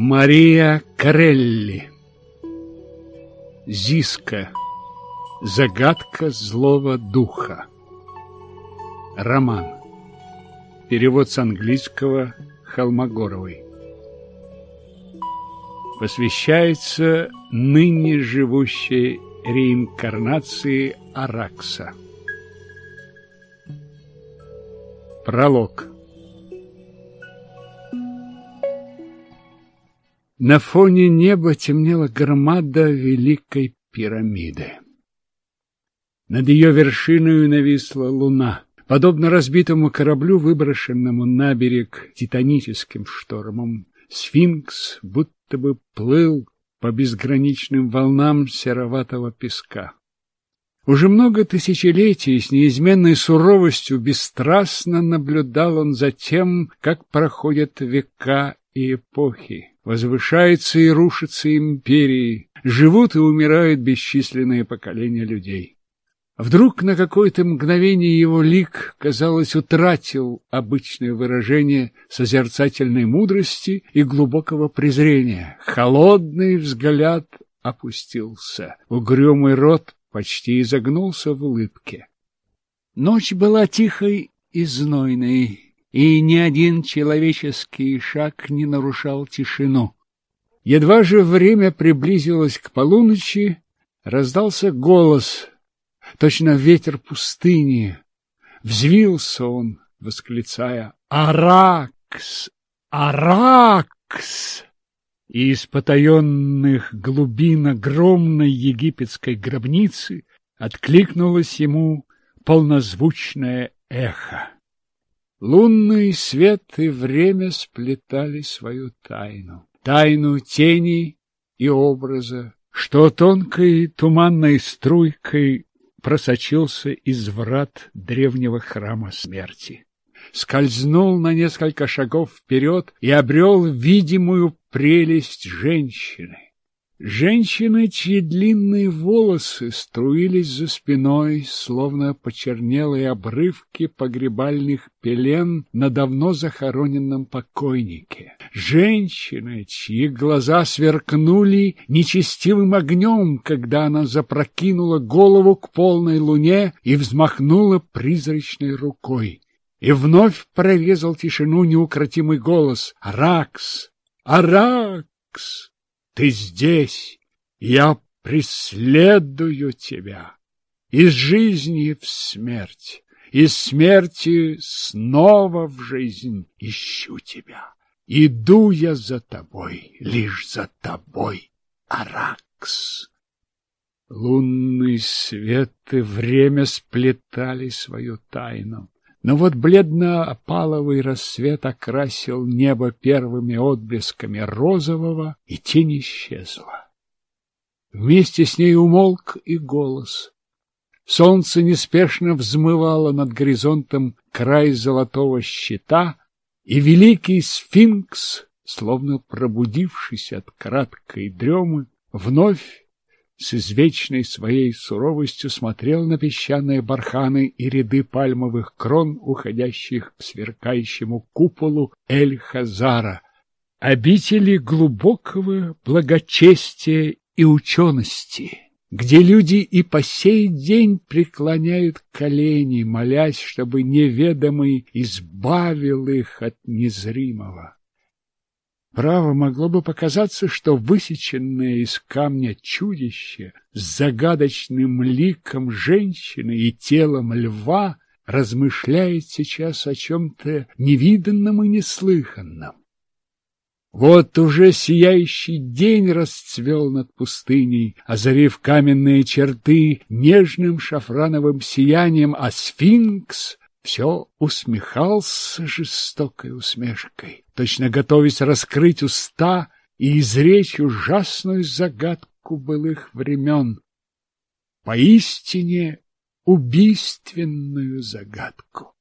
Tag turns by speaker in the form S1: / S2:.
S1: Мария Карелли. Зиска. Загадка злого духа. Роман. Перевод с английского Холмогоровой. Посвящается ныне живущей реинкарнации Аракса. Пролог. На фоне неба темнела громада Великой пирамиды. Над ее вершиной нависла луна. Подобно разбитому кораблю, выброшенному на берег титаническим штормом, сфинкс будто бы плыл по безграничным волнам сероватого песка. Уже много тысячелетий с неизменной суровостью бесстрастно наблюдал он за тем, как проходят века и эпохи. Возвышается и рушится империи, живут и умирают бесчисленные поколения людей. Вдруг на какое-то мгновение его лик, казалось, утратил обычное выражение созерцательной мудрости и глубокого презрения. Холодный взгляд опустился, угрюмый рот почти изогнулся в улыбке. Ночь была тихой и знойной, и ни один человеческий шаг не нарушал тишину. Едва же время приблизилось к полуночи, раздался голос, точно ветер пустыни. Взвился он, восклицая «Аракс! Аракс!» И из потаенных глубин огромной египетской гробницы откликнулось ему полнозвучное эхо. Лунный свет и время сплетали свою тайну, тайну тени и образа, что тонкой туманной струйкой просочился из врат древнего храма смерти. Скользнул на несколько шагов вперед и обрел видимую прелесть женщины. Женщины, чьи длинные волосы струились за спиной, словно почернелые обрывки погребальных пелен на давно захороненном покойнике. Женщины, чьи глаза сверкнули нечестивым огнем, когда она запрокинула голову к полной луне и взмахнула призрачной рукой. И вновь прорезал тишину неукротимый голос «Аракс! Аракс!» ты здесь, я преследую тебя. Из жизни в смерть, из смерти снова в жизнь ищу тебя. Иду я за тобой, лишь за тобой, Аракс. Лунный свет и время сплетали свою тайну. Но вот бледно-опаловый рассвет окрасил небо первыми отблесками розового, и тень исчезла. Вместе с ней умолк и голос. Солнце неспешно взмывало над горизонтом край золотого щита, и великий сфинкс, словно пробудившись от краткой дремы, вновь с извечной своей суровостью смотрел на песчаные барханы и ряды пальмовых крон, уходящих к сверкающему куполу Эль-Хазара, обители глубокого благочестия и учености, где люди и по сей день преклоняют колени, молясь, чтобы неведомый избавил их от незримого. Право могло бы показаться, что высеченная из камня чудище с загадочным ликом женщины и телом льва размышляет сейчас о чем-то невиданном и неслыханном. Вот уже сияющий день расцвел над пустыней, озарив каменные черты нежным шафрановым сиянием, а сфинкс все усмехался жестокой усмешкой, точно готовясь раскрыть уста и изречь ужасную загадку былых времен, поистине убийственную загадку.